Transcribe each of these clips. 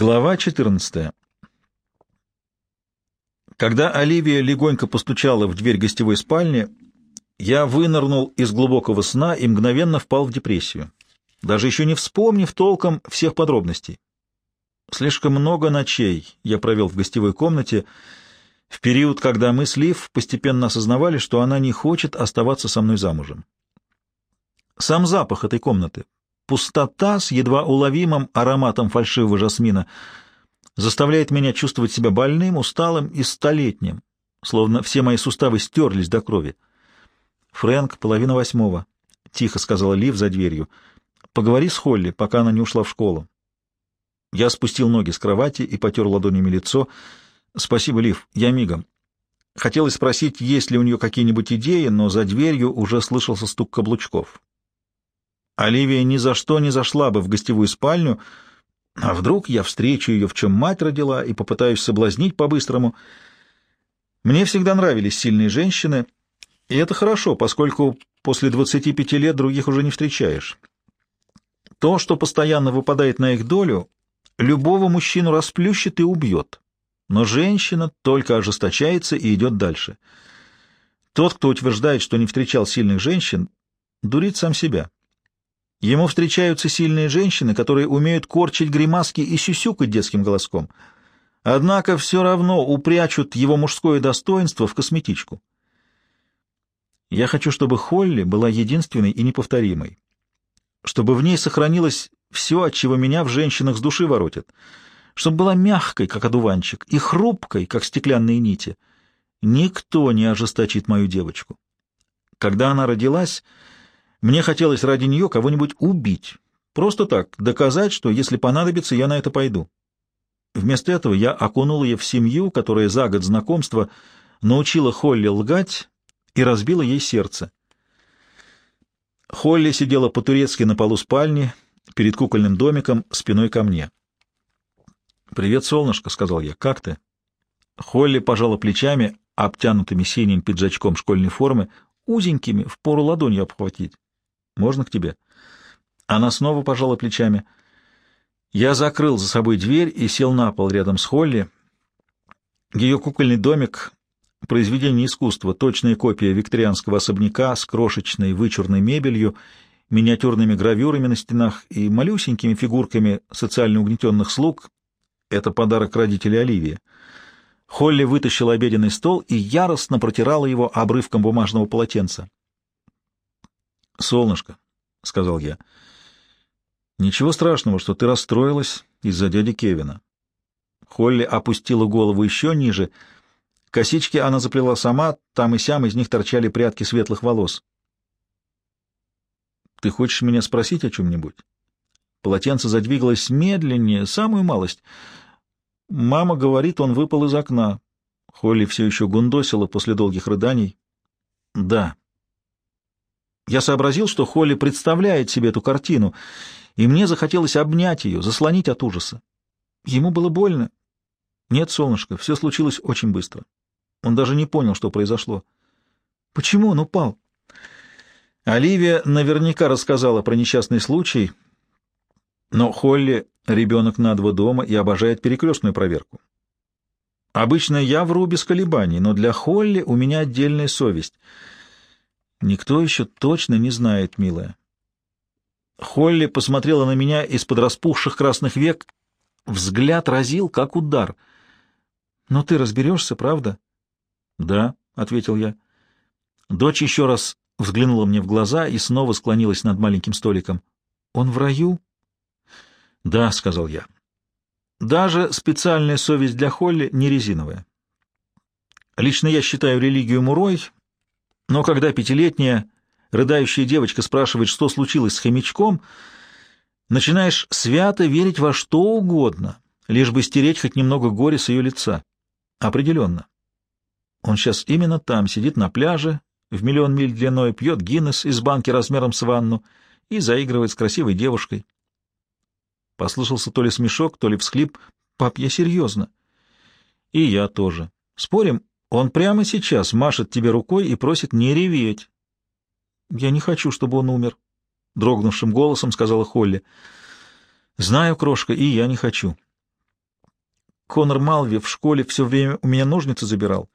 Глава 14. Когда Оливия легонько постучала в дверь гостевой спальни, я вынырнул из глубокого сна и мгновенно впал в депрессию, даже еще не вспомнив толком всех подробностей. Слишком много ночей я провел в гостевой комнате, в период, когда мы с Лив постепенно осознавали, что она не хочет оставаться со мной замужем. Сам запах этой комнаты, пустота с едва уловимым ароматом фальшивого жасмина, заставляет меня чувствовать себя больным, усталым и столетним, словно все мои суставы стерлись до крови. «Фрэнк, половина восьмого», — тихо сказала Лив за дверью. «Поговори с Холли, пока она не ушла в школу». Я спустил ноги с кровати и потер ладонями лицо — Спасибо, Лив, я мигом. Хотелось спросить, есть ли у нее какие-нибудь идеи, но за дверью уже слышался стук каблучков. Оливия ни за что не зашла бы в гостевую спальню, а вдруг я встречу ее, в чем мать родила, и попытаюсь соблазнить по-быстрому. Мне всегда нравились сильные женщины, и это хорошо, поскольку после 25 лет других уже не встречаешь. То, что постоянно выпадает на их долю, любого мужчину расплющит и убьет. Но женщина только ожесточается и идет дальше. Тот, кто утверждает, что не встречал сильных женщин, дурит сам себя. Ему встречаются сильные женщины, которые умеют корчить гримаски и сюсюкать детским голоском, однако все равно упрячут его мужское достоинство в косметичку. Я хочу, чтобы Холли была единственной и неповторимой, чтобы в ней сохранилось все, от чего меня в женщинах с души воротит — чтобы была мягкой, как одуванчик, и хрупкой, как стеклянные нити. Никто не ожесточит мою девочку. Когда она родилась, мне хотелось ради нее кого-нибудь убить. Просто так, доказать, что, если понадобится, я на это пойду. Вместо этого я окунул ее в семью, которая за год знакомства научила Холли лгать и разбила ей сердце. Холли сидела по-турецки на полу спальни, перед кукольным домиком, спиной ко мне. «Привет, солнышко», — сказал я. «Как ты?» Холли пожала плечами, обтянутыми синим пиджачком школьной формы, узенькими, в пору ладонью обхватить. «Можно к тебе?» Она снова пожала плечами. Я закрыл за собой дверь и сел на пол рядом с Холли. Ее кукольный домик — произведение искусства, точная копия викторианского особняка с крошечной вычурной мебелью, миниатюрными гравюрами на стенах и малюсенькими фигурками социально угнетенных слуг, это подарок родителей Оливии. Холли вытащила обеденный стол и яростно протирала его обрывком бумажного полотенца. «Солнышко», — сказал я, — «ничего страшного, что ты расстроилась из-за дяди Кевина». Холли опустила голову еще ниже. Косички она заплела сама, там и сям из них торчали прядки светлых волос. «Ты хочешь меня спросить о чем-нибудь?» Полотенце задвигалось медленнее, самую малость. Мама говорит, он выпал из окна. Холли все еще гундосила после долгих рыданий. Да. Я сообразил, что Холли представляет себе эту картину, и мне захотелось обнять ее, заслонить от ужаса. Ему было больно. Нет, солнышко, все случилось очень быстро. Он даже не понял, что произошло. Почему он упал? Оливия наверняка рассказала про несчастный случай — но Холли — ребенок на два дома и обожает перекрестную проверку. Обычно я вру без колебаний, но для Холли у меня отдельная совесть. Никто еще точно не знает, милая. Холли посмотрела на меня из-под распухших красных век. Взгляд разил, как удар. «Но ты разберешься, правда?» «Да», — ответил я. Дочь еще раз взглянула мне в глаза и снова склонилась над маленьким столиком. «Он в раю?» «Да», — сказал я. «Даже специальная совесть для Холли не резиновая. Лично я считаю религию Мурой, но когда пятилетняя рыдающая девочка спрашивает, что случилось с хомячком, начинаешь свято верить во что угодно, лишь бы стереть хоть немного горя с ее лица. Определенно. Он сейчас именно там, сидит на пляже, в миллион миль длиной, пьет Гиннес из банки размером с ванну и заигрывает с красивой девушкой. Послышался то ли смешок, то ли всхлип. «Пап, я серьезно». «И я тоже. Спорим, он прямо сейчас машет тебе рукой и просит не реветь». «Я не хочу, чтобы он умер», — дрогнувшим голосом сказала Холли. «Знаю, крошка, и я не хочу». Конор Малви в школе все время у меня ножницы забирал.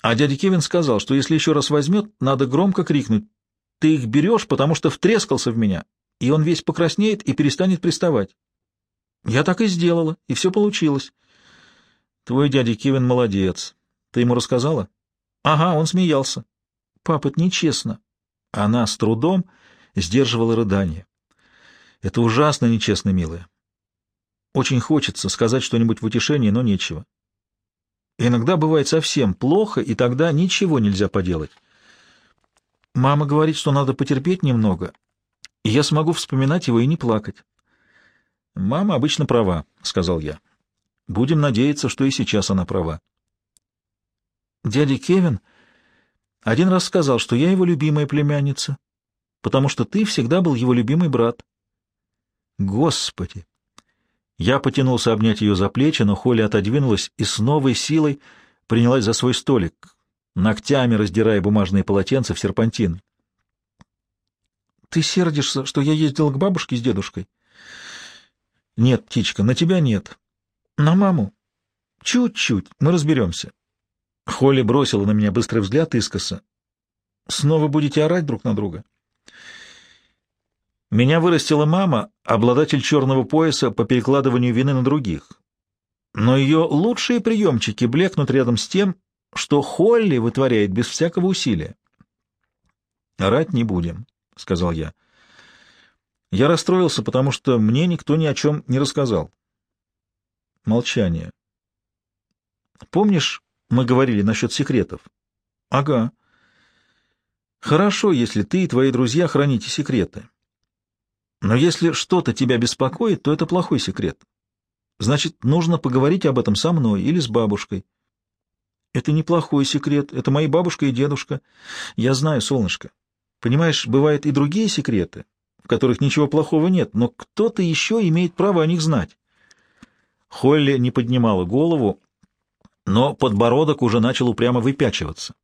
А дядя Кевин сказал, что если еще раз возьмет, надо громко крикнуть «Ты их берешь, потому что втрескался в меня!» И он весь покраснеет и перестанет приставать. Я так и сделала, и все получилось. Твой дядя Кевин молодец. Ты ему рассказала? Ага, он смеялся. Пап, это нечестно. Она с трудом сдерживала рыдание. Это ужасно нечестно, милая. Очень хочется сказать что-нибудь в утешении, но нечего. Иногда бывает совсем плохо, и тогда ничего нельзя поделать. Мама говорит, что надо потерпеть немного, и я смогу вспоминать его и не плакать. Мама обычно права, — сказал я. Будем надеяться, что и сейчас она права. Дядя Кевин один раз сказал, что я его любимая племянница, потому что ты всегда был его любимый брат. Господи! Я потянулся обнять ее за плечи, но Холли отодвинулась и с новой силой принялась за свой столик, ногтями раздирая бумажные полотенца в серпантин. — Ты сердишься, что я ездил к бабушке с дедушкой? — Нет, птичка, на тебя нет. — На маму? — Чуть-чуть, мы разберемся. Холли бросила на меня быстрый взгляд искоса. — Снова будете орать друг на друга? — меня вырастила мама, обладатель черного пояса по перекладыванию вины на других. Но ее лучшие приемчики блекнут рядом с тем, что Холли вытворяет без всякого усилия. «Орать не будем», — сказал я. Я расстроился, потому что мне никто ни о чем не рассказал. Молчание. «Помнишь, мы говорили насчет секретов?» «Ага. Хорошо, если ты и твои друзья храните секреты. Но если что-то тебя беспокоит, то это плохой секрет. Значит, нужно поговорить об этом со мной или с бабушкой. Это неплохой секрет, это мои бабушка и дедушка. Я знаю, солнышко. Понимаешь, бывают и другие секреты, в которых ничего плохого нет, но кто-то еще имеет право о них знать. Холли не поднимала голову, но подбородок уже начал упрямо выпячиваться.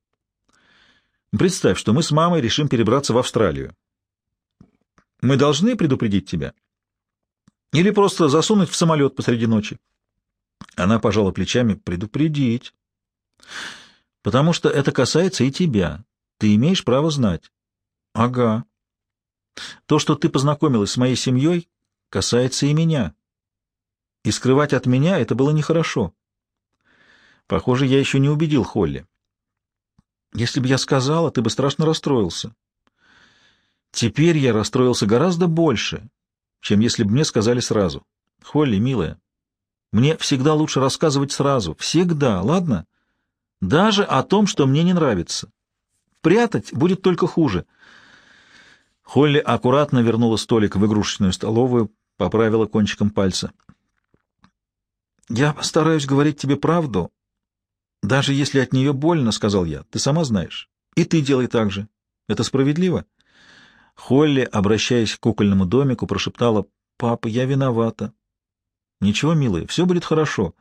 Представь, что мы с мамой решим перебраться в Австралию. Мы должны предупредить тебя? Или просто засунуть в самолет посреди ночи? Она пожала плечами. Предупредить. Потому что это касается и тебя. Ты имеешь право знать. Ага. То, что ты познакомилась с моей семьей, касается и меня. И скрывать от меня это было нехорошо. Похоже, я еще не убедил Холли. Если бы я сказала, ты бы страшно расстроился. Теперь я расстроился гораздо больше, чем если бы мне сказали сразу. Холли, милая, мне всегда лучше рассказывать сразу. Всегда, ладно? Даже о том, что мне не нравится. Прятать будет только хуже. Холли аккуратно вернула столик в игрушечную столовую, поправила кончиком пальца. «Я стараюсь говорить тебе правду, даже если от нее больно», — сказал я. «Ты сама знаешь. И ты делай так же. Это справедливо?» Холли, обращаясь к кукольному домику, прошептала «Папа, я виновата». «Ничего, милая, все будет хорошо.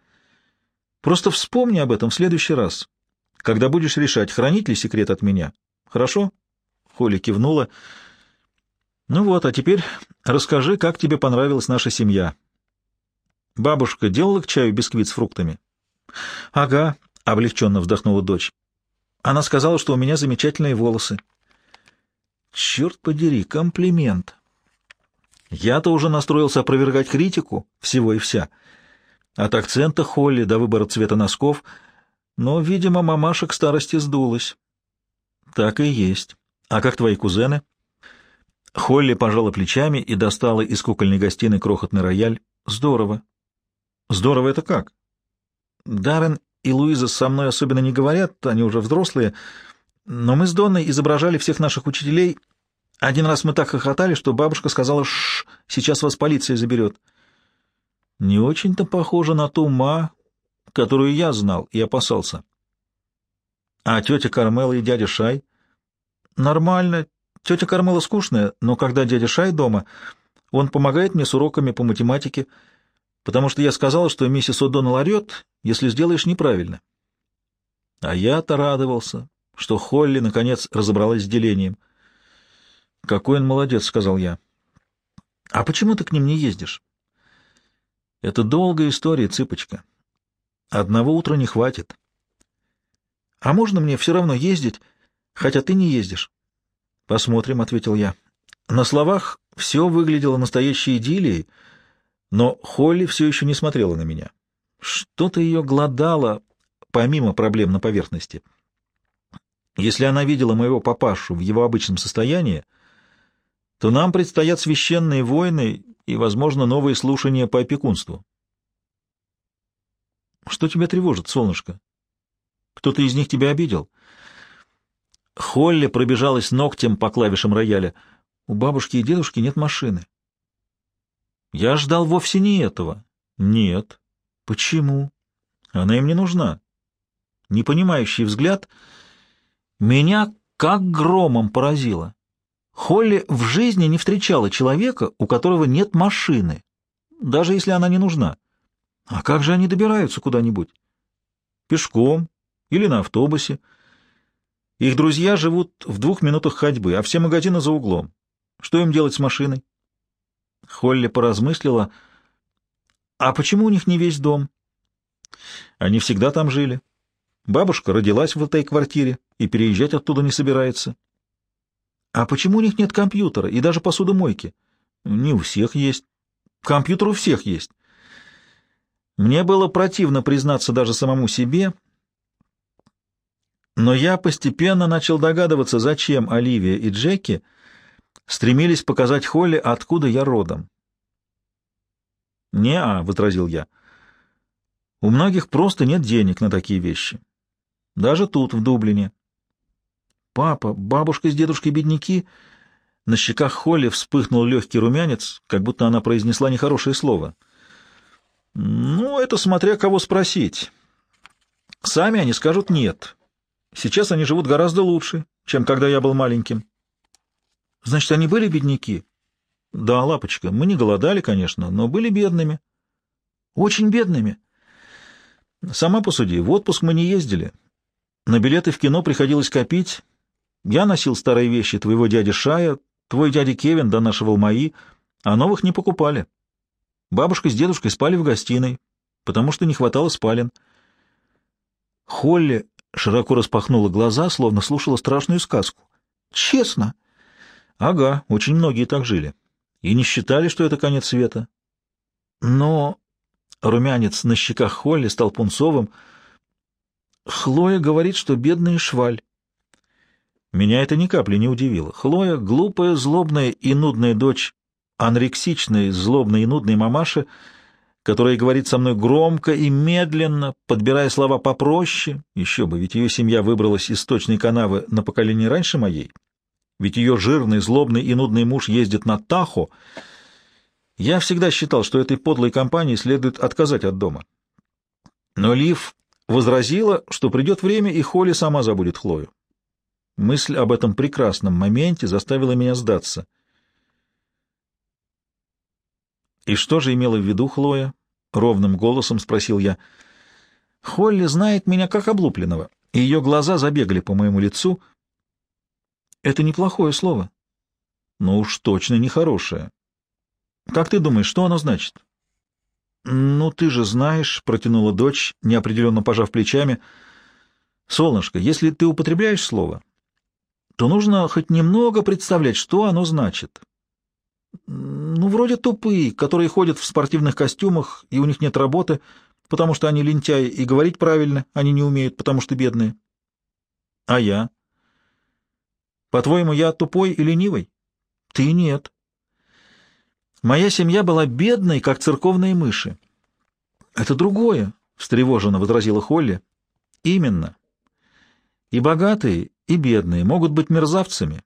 Просто вспомни об этом в следующий раз, когда будешь решать, хранить ли секрет от меня. Хорошо?» Холли кивнула. «Ну вот, а теперь расскажи, как тебе понравилась наша семья». «Бабушка делала к чаю бисквит с фруктами?» «Ага», — облегченно вздохнула дочь. «Она сказала, что у меня замечательные волосы». Черт подери, комплимент. Я-то уже настроился опровергать критику всего и вся. От акцента Холли до выбора цвета носков, но, видимо, мамаша к старости сдулась. Так и есть. А как твои кузены? Холли пожала плечами и достала из кукольной гостиной крохотный рояль. Здорово. Здорово это как? Даррен и Луиза со мной особенно не говорят, они уже взрослые, — но мы с Донной изображали всех наших учителей. Один раз мы так хохотали, что бабушка сказала «Шш, сейчас вас полиция заберет». Не очень-то похоже на ту ма, которую я знал и опасался. А тетя Кармела и дядя Шай? Нормально. Тетя Кармела скучная, но когда дядя Шай дома, он помогает мне с уроками по математике, потому что я сказал, что миссис О'Доннелл орет, если сделаешь неправильно. А я-то радовался что Холли, наконец, разобралась с делением. «Какой он молодец», — сказал я. «А почему ты к ним не ездишь?» «Это долгая история, цыпочка. Одного утра не хватит. А можно мне все равно ездить, хотя ты не ездишь? Посмотрим, — ответил я. На словах все выглядело настоящей идиллией, но Холли все еще не смотрела на меня. Что-то ее глодало, помимо проблем на поверхности. Если она видела моего папашу в его обычном состоянии, то нам предстоят священные войны и, возможно, новые слушания по опекунству. Что тебя тревожит, солнышко? Кто-то из них тебя обидел? Холли пробежалась ногтем по клавишам рояля. У бабушки и дедушки нет машины. Я ждал вовсе не этого. Нет. Почему? Она им не нужна. Непонимающий взгляд меня как громом поразило. Холли в жизни не встречала человека, у которого нет машины, даже если она не нужна. А как же они добираются куда-нибудь? Пешком или на автобусе. Их друзья живут в двух минутах ходьбы, а все магазины за углом. Что им делать с машиной? Холли поразмыслила. А почему у них не весь дом? Они всегда там жили. Бабушка родилась в этой квартире и переезжать оттуда не собирается. А почему у них нет компьютера и даже посудомойки? Не у всех есть. Компьютер у всех есть. Мне было противно признаться даже самому себе, но я постепенно начал догадываться, зачем Оливия и Джеки стремились показать Холли, откуда я родом. «Не-а», — возразил я, — «у многих просто нет денег на такие вещи. Даже тут, в Дублине». «Папа, бабушка с дедушкой бедняки...» На щеках Холли вспыхнул легкий румянец, как будто она произнесла нехорошее слово — ну, это смотря кого спросить. Сами они скажут «нет». Сейчас они живут гораздо лучше, чем когда я был маленьким. Значит, они были бедняки? Да, лапочка, мы не голодали, конечно, но были бедными. Очень бедными. Сама посуди, в отпуск мы не ездили. На билеты в кино приходилось копить. Я носил старые вещи твоего дяди Шая, твой дядя Кевин донашивал мои, а новых не покупали. Бабушка с дедушкой спали в гостиной, потому что не хватало спален. Холли широко распахнула глаза, словно слушала страшную сказку. «Честно?» «Ага, очень многие так жили. И не считали, что это конец света. Но...» Румянец на щеках Холли стал пунцовым. «Хлоя говорит, что бедная шваль». Меня это ни капли не удивило. Хлоя — глупая, злобная и нудная дочь анорексичной, злобной и нудной мамаши, которая говорит со мной громко и медленно, подбирая слова попроще, еще бы, ведь ее семья выбралась из точной канавы на поколение раньше моей, ведь ее жирный, злобный и нудный муж ездит на Тахо, я всегда считал, что этой подлой компании следует отказать от дома. Но Лив возразила, что придет время, и Холли сама забудет Хлою. Мысль об этом прекрасном моменте заставила меня сдаться — «И что же имела в виду Хлоя?» — ровным голосом спросил я. «Холли знает меня как облупленного, и ее глаза забегали по моему лицу. Это неплохое слово, но уж точно нехорошее. Как ты думаешь, что оно значит?» «Ну, ты же знаешь», — протянула дочь, неопределенно пожав плечами. «Солнышко, если ты употребляешь слово, то нужно хоть немного представлять, что оно значит». Ну, вроде тупые, которые ходят в спортивных костюмах, и у них нет работы, потому что они лентяи, и говорить правильно они не умеют, потому что бедные. А я? По-твоему, я тупой и ленивый? Ты нет. Моя семья была бедной, как церковные мыши. Это другое, — встревоженно возразила Холли. Именно. И богатые, и бедные могут быть мерзавцами,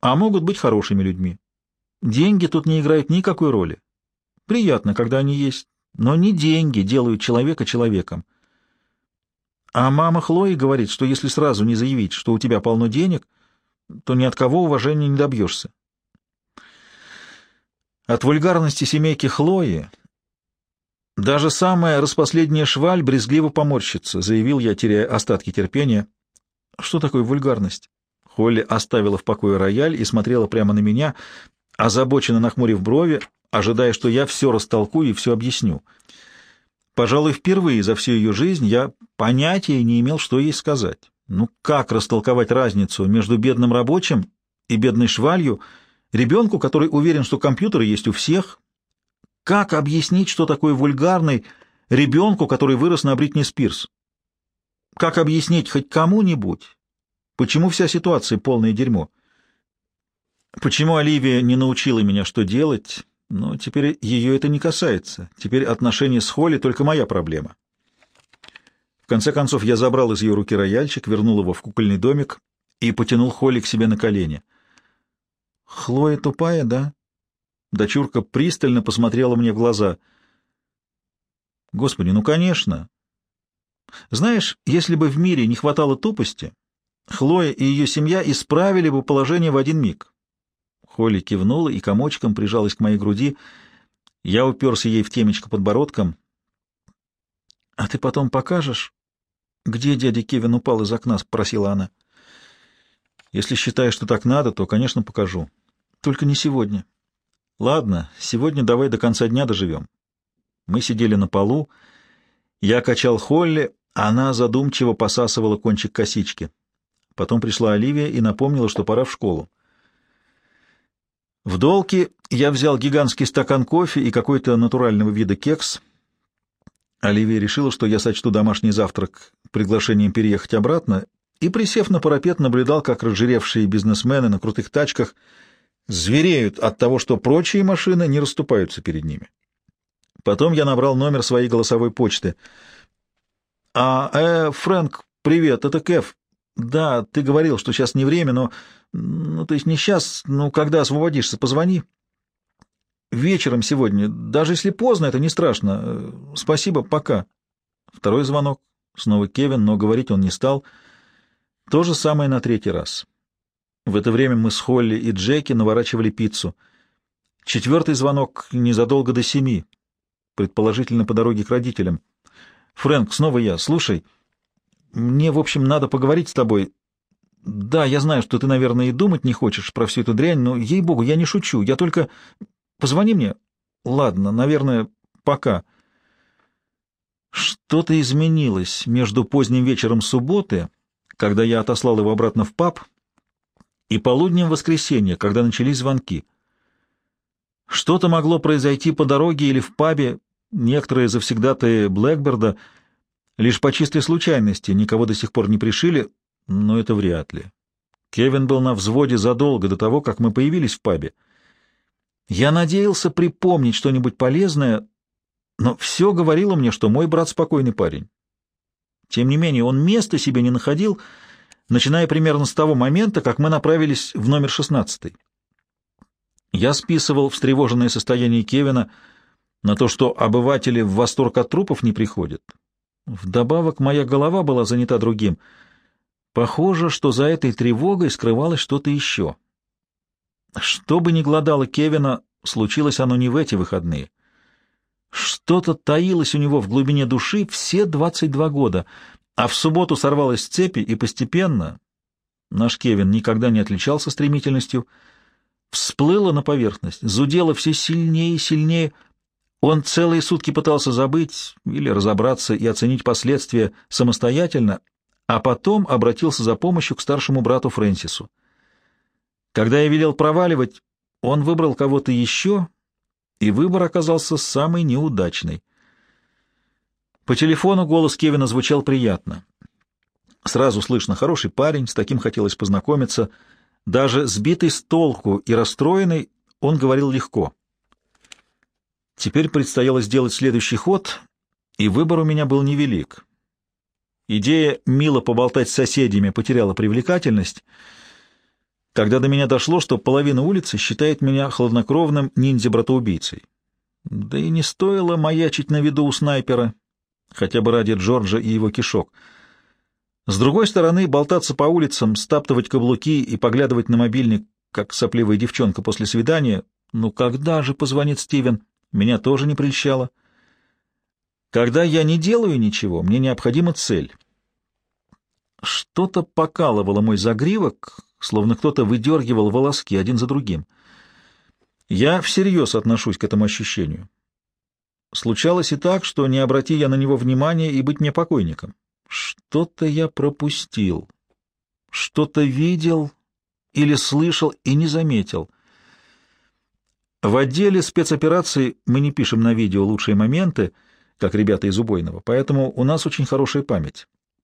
а могут быть хорошими людьми. Деньги тут не играют никакой роли. Приятно, когда они есть, но не деньги делают человека человеком. А мама Хлои говорит, что если сразу не заявить, что у тебя полно денег, то ни от кого уважения не добьешься. От вульгарности семейки Хлои даже самая распоследняя шваль брезгливо поморщится, заявил я, теряя остатки терпения. Что такое вульгарность? Холли оставила в покое рояль и смотрела прямо на меня, озабоченно нахмурив брови, ожидая, что я все растолкую и все объясню. Пожалуй, впервые за всю ее жизнь я понятия не имел, что ей сказать. Ну как растолковать разницу между бедным рабочим и бедной швалью, ребенку, который уверен, что компьютеры есть у всех? Как объяснить, что такое вульгарный ребенку, который вырос на Бритни Спирс? Как объяснить хоть кому-нибудь, почему вся ситуация полное дерьмо? Почему Оливия не научила меня, что делать? Но теперь ее это не касается. Теперь отношения с Холли только моя проблема. Конце концов, я забрал из ее руки рояльчик, вернул его в кукольный домик и потянул Холли к себе на колени. «Хлоя тупая, да?» Дочурка пристально посмотрела мне в глаза. «Господи, ну, конечно!» «Знаешь, если бы в мире не хватало тупости, Хлоя и ее семья исправили бы положение в один миг. Холли кивнула и комочком прижалась к моей груди. Я уперся ей в темечко подбородком. — А ты потом покажешь, где дядя Кевин упал из окна? — спросила она. — Если считаешь, что так надо, то, конечно, покажу. Только не сегодня. — Ладно, сегодня давай до конца дня доживем. Мы сидели на полу. Я качал Холли, она задумчиво посасывала кончик косички. Потом пришла Оливия и напомнила, что пора в школу. В долке я взял гигантский стакан кофе и какой-то натурального вида кекс. Оливия решила, что я сочту домашний завтрак приглашением переехать обратно, и, присев на парапет, наблюдал, как разжиревшие бизнесмены на крутых тачках звереют от того, что прочие машины не расступаются перед ними. Потом я набрал номер своей голосовой почты. «А, э, Фрэнк, привет, это Кэф. Да, ты говорил, что сейчас не время, но... Ну, то есть не сейчас, ну, когда освободишься, позвони. Вечером сегодня, даже если поздно, это не страшно. Спасибо, пока. Второй звонок. Снова Кевин, но говорить он не стал. То же самое на третий раз. В это время мы с Холли и Джеки наворачивали пиццу. Четвертый звонок незадолго до семи, предположительно по дороге к родителям. «Фрэнк, снова я. Слушай, мне, в общем, надо поговорить с тобой. Да, я знаю, что ты, наверное, и думать не хочешь про всю эту дрянь, но, ей-богу, я не шучу. Я только... Позвони мне. Ладно, наверное, пока. Что-то изменилось между поздним вечером субботы, когда я отослал его обратно в паб, и полуднем воскресенья, когда начались звонки. Что-то могло произойти по дороге или в пабе, некоторые завсегдатые Блэкберда лишь по чистой случайности никого до сих пор не пришили, но это вряд ли. Кевин был на взводе задолго до того, как мы появились в пабе. Я надеялся припомнить что-нибудь полезное, но все говорило мне, что мой брат спокойный парень. Тем не менее, он места себе не находил, начиная примерно с того момента, как мы направились в номер 16. Я списывал встревоженное состояние Кевина на то, что обыватели в восторг от трупов не приходят. Вдобавок моя голова была занята другим — Похоже, что за этой тревогой скрывалось что-то еще. Что бы ни гладало Кевина, случилось оно не в эти выходные. Что-то таилось у него в глубине души все 22 года, а в субботу сорвалось с цепи и постепенно, наш Кевин никогда не отличался стремительностью, всплыло на поверхность, зудело все сильнее и сильнее. Он целые сутки пытался забыть или разобраться и оценить последствия самостоятельно, а потом обратился за помощью к старшему брату Фрэнсису. Когда я велел проваливать, он выбрал кого-то еще, и выбор оказался самый неудачный. По телефону голос Кевина звучал приятно. Сразу слышно, хороший парень, с таким хотелось познакомиться. Даже сбитый с толку и расстроенный, он говорил легко. Теперь предстояло сделать следующий ход, и выбор у меня был невелик. Идея мило поболтать с соседями потеряла привлекательность, когда до меня дошло, что половина улицы считает меня хладнокровным ниндзя-братоубийцей. Да и не стоило маячить на виду у снайпера, хотя бы ради Джорджа и его кишок. С другой стороны, болтаться по улицам, стаптывать каблуки и поглядывать на мобильник, как сопливая девчонка после свидания, ну когда же позвонит Стивен, меня тоже не прельщало. Когда я не делаю ничего, мне необходима цель. Что-то покалывало мой загривок, словно кто-то выдергивал волоски один за другим. Я всерьез отношусь к этому ощущению. Случалось и так, что не обрати я на него внимания и быть мне покойником. Что-то я пропустил, что-то видел или слышал и не заметил. В отделе спецопераций мы не пишем на видео лучшие моменты, как ребята из убойного, поэтому у нас очень хорошая память.